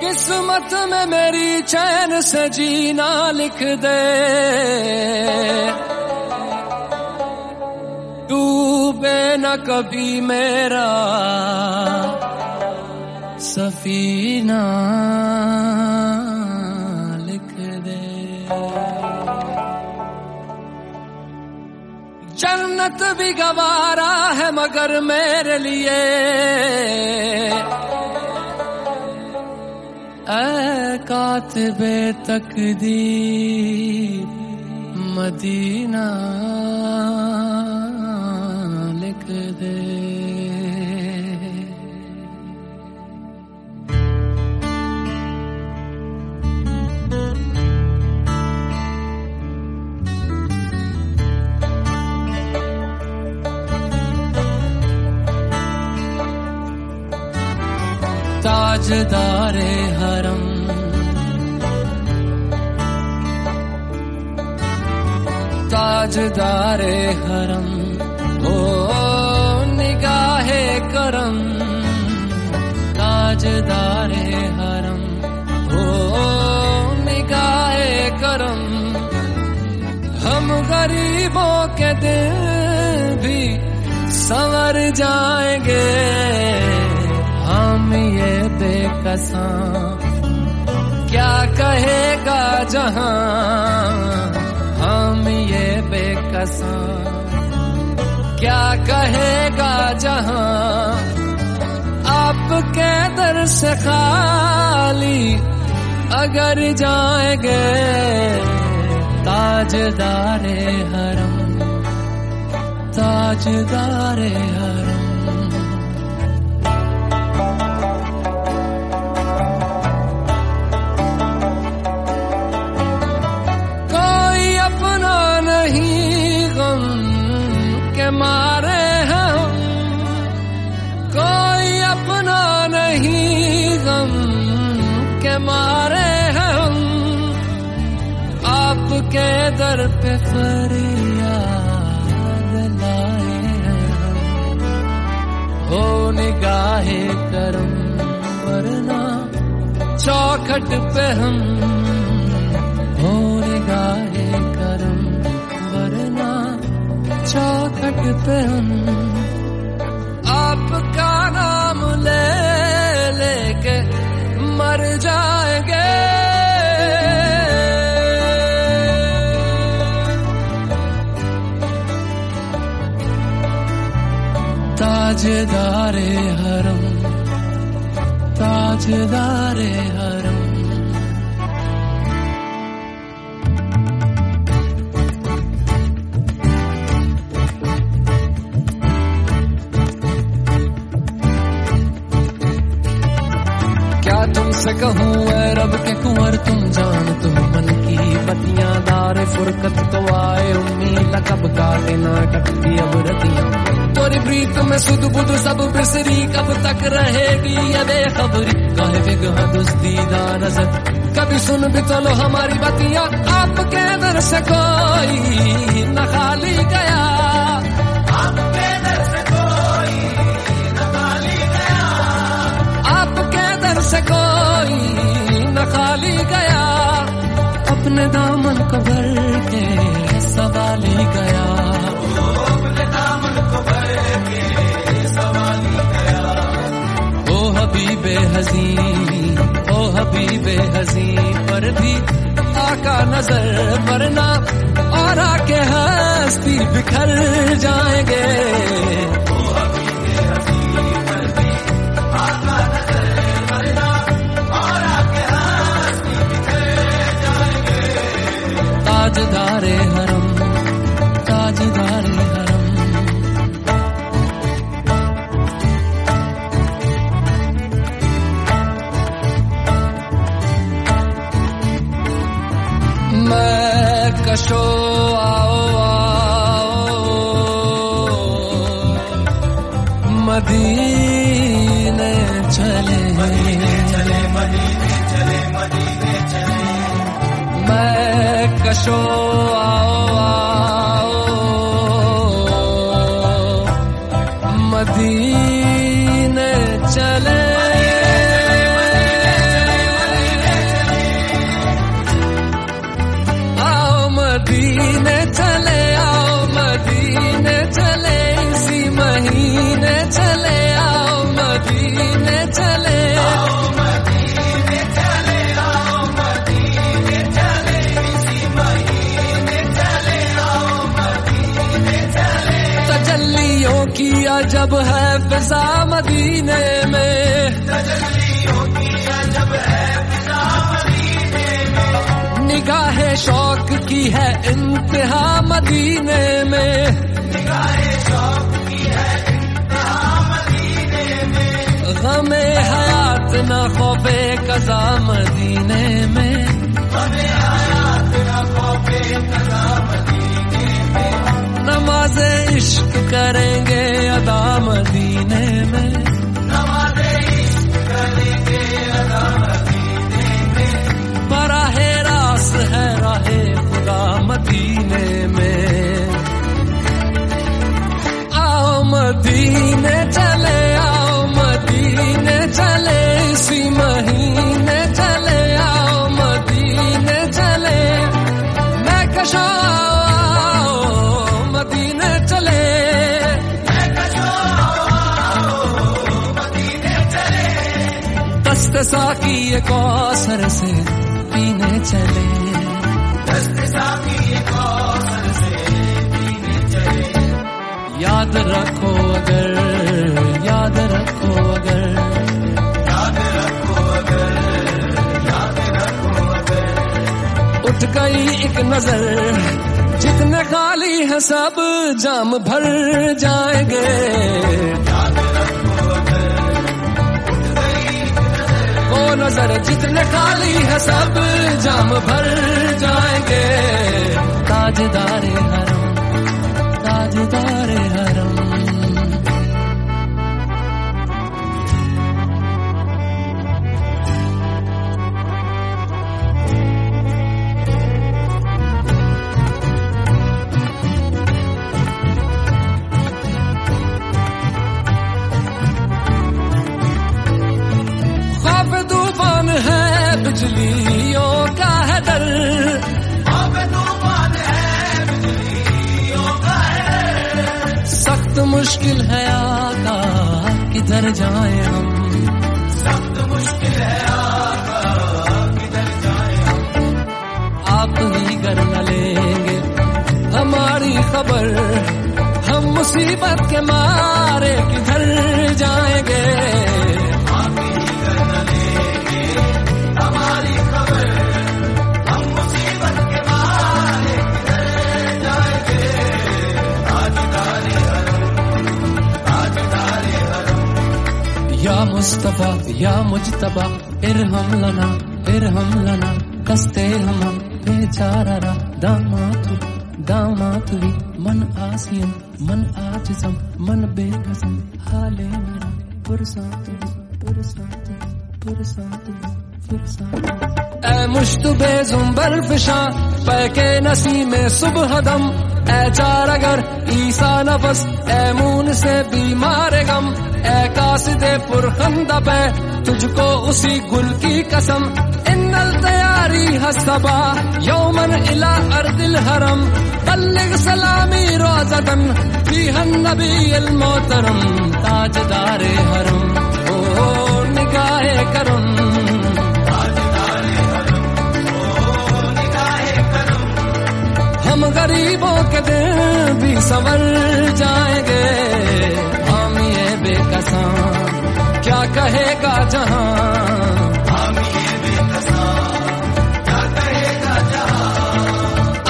किस्मत में मेरी चैन से जीना लिख दे। डूबे न कभी मेरा सफीना लिख दे। जन्नत भी गवारा है मगर मेरे लिए। कातबे तकदीर मदीना। ताजदारे हरम। ताजदारे हरम। ओ, निगाहे करम। ताजदारे हरम। ओ, निगाहे करम। हम गरीबों के दिल भी संवर जाएँगे। हम ये बेकसा। क्या कहेगा जहाँ? हम ये बेकसा। क्या कहेगा जहाँ? आपके दर से खाली अगर जाएँगे ताजदारे हरम। ताजदारे हरम। मारे हम, आपके दर पे फरियाद लाए हैं हो निगाहे करम, वरना चौखट पे हम। हो निगाहे करम, वरना चौखट पे हम। ताजदारे हरम ताजदारे हरम। तुमसे कहूँ रब के कुंवर, तुम जान, तुम मन की बतियाँ दार फुरकत तो आए, उम्मीद कब का ना कटती अब रतियाँ। तोरी प्रीत में सुध बुध सब बिसरी, कब तक रहेगी ये बेखबरी कहे बिगह दुस्तीदा नज़र कभी सुन भी तो लो हमारी बतिया आपके दर से कोई न खाली गया। आपके दर से कोई न खाली गया। अपने दामन को भर के सवाली गया। हसी ओ हबीबे हसी पर भी आका नज़र वरना और आके हस्ती बिखर जाएँगे। हरम ताजदारे कशो आओ आओ। मदीने चले। चले मदीने चले मदीने चले मैं कशो आओ आओ। मदीने है फिजा मदीने में। निगाह शौक की है इंतहा मदीने में। गमे हयात न खौफे कजा मदीने में। नमाज़ इश्क करेंगे अदा मदीने साकी एक औसर से पीने चले। याद रखो अगर याद रखो अगर। याद रखो अगर याद रखो अगर। उठ गई एक नज़र जितने खाली है सब जाम भर जाएँगे। नज़र जितने खाली है सब जाम भर जाएँगे। ताजदार हरम सख्त मुश्किल है आका, किधर जाए हम? आप ही कर लेंगे हमारी खबर, हम मुसीबत के मारे किधर जाएँगे? या मुस्तफ़ा, या मुजतबा इरहम लना इरहम लना, कस्ते हम बेचारा दामातु दामातु मन आसियम मन आजिजम मन बेकसम हाले मेरा पुरसातु पुरसातु पुरसातु पुरसातु ए मुश्तबे जुम्बर फिशा पैके नसी में सुबह दम ए चार अगर ईसा नफस ए मून से बीमार गम। ए कासिदे पुरखंदा पे तुझको उसी गुल की कसम। इन्नल तैयारी हसबा यौमन इला अर्दिल हरम। बल्लिग सलामी रोजदन फीहन नबी मोहतरम ताजदारे हरम। ओ, निगाहे करम। हम गरीबों के दिन भी संवर जाएँगे। कहेगा जहाँ।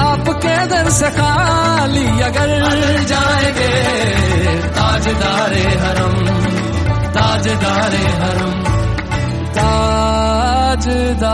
आपके दर से खाली अगर जाएँगे। ताजदारे हरम ताजदारे हरम ताजदारे